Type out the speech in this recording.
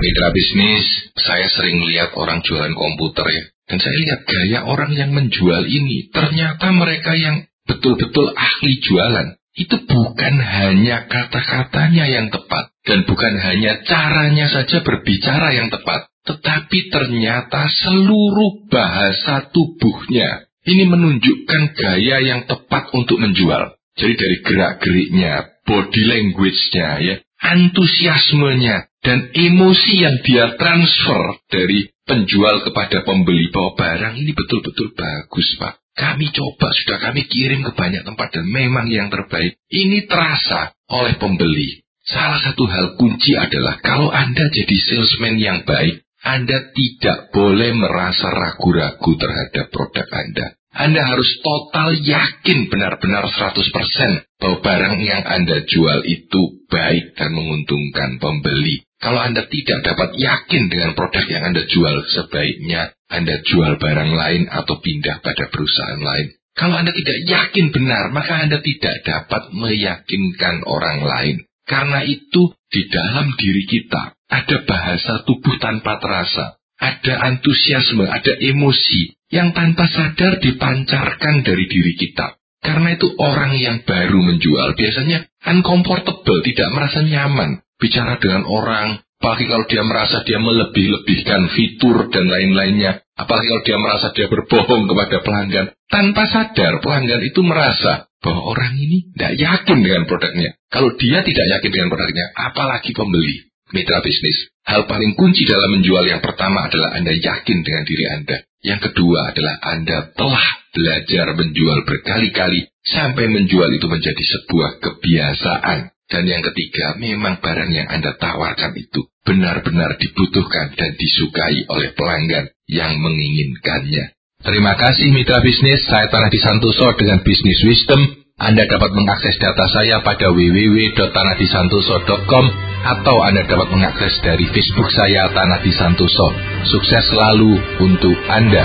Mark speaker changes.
Speaker 1: Mitra bisnis, saya sering lihat orang jualan komputer ya. Dan saya lihat gaya orang yang menjual ini. Ternyata mereka yang betul-betul ahli jualan. Itu bukan hanya kata-katanya yang tepat. Dan bukan hanya caranya saja berbicara yang tepat. Tetapi ternyata seluruh bahasa tubuhnya. Ini menunjukkan gaya yang tepat untuk menjual. Jadi dari gerak-geriknya, body language-nya, ya, antusiasmenya, dan emosi yang dia transfer dari penjual kepada pembeli bahwa barang ini betul-betul bagus, Pak. Kami coba, sudah kami kirim ke banyak tempat dan memang yang terbaik. Ini terasa oleh pembeli. Salah satu hal kunci adalah kalau Anda jadi salesman yang baik, Anda tidak boleh merasa ragu-ragu terhadap produk Anda. Anda harus total yakin benar-benar 100% bahwa barang yang Anda jual itu baik dan menguntungkan pembeli. Kalau Anda tidak dapat yakin dengan produk yang Anda jual, sebaiknya Anda jual barang lain atau pindah pada perusahaan lain. Kalau Anda tidak yakin benar, maka Anda tidak dapat meyakinkan orang lain. Karena itu, di dalam diri kita ada bahasa tubuh tanpa terasa, ada antusiasme, ada emosi, yang tanpa sadar dipancarkan dari diri kita. Karena itu orang yang baru menjual biasanya uncomfortable, tidak merasa nyaman bicara dengan orang, apalagi kalau dia merasa dia melebih-lebihkan fitur dan lain-lainnya, apalagi kalau dia merasa dia berbohong kepada pelanggan. Tanpa sadar pelanggan itu merasa bahwa orang ini tidak yakin dengan produknya. Kalau dia tidak yakin dengan produknya, apalagi pembeli. Mitra bisnis, hal paling kunci dalam menjual yang pertama adalah Anda yakin dengan diri Anda. Yang kedua adalah Anda telah belajar menjual berkali-kali sampai menjual itu menjadi sebuah kebiasaan. Dan yang ketiga, memang barang yang Anda tawarkan itu benar-benar dibutuhkan dan disukai oleh pelanggan yang menginginkannya. Terima kasih mitra bisnis, saya Tanah Disantoso dengan Bisnis Wisdom. Anda dapat mengakses data saya pada www.tanahdisantoso.com atau Anda dapat mengakses dari Facebook saya Tanah Disantoso. Sukses selalu untuk Anda.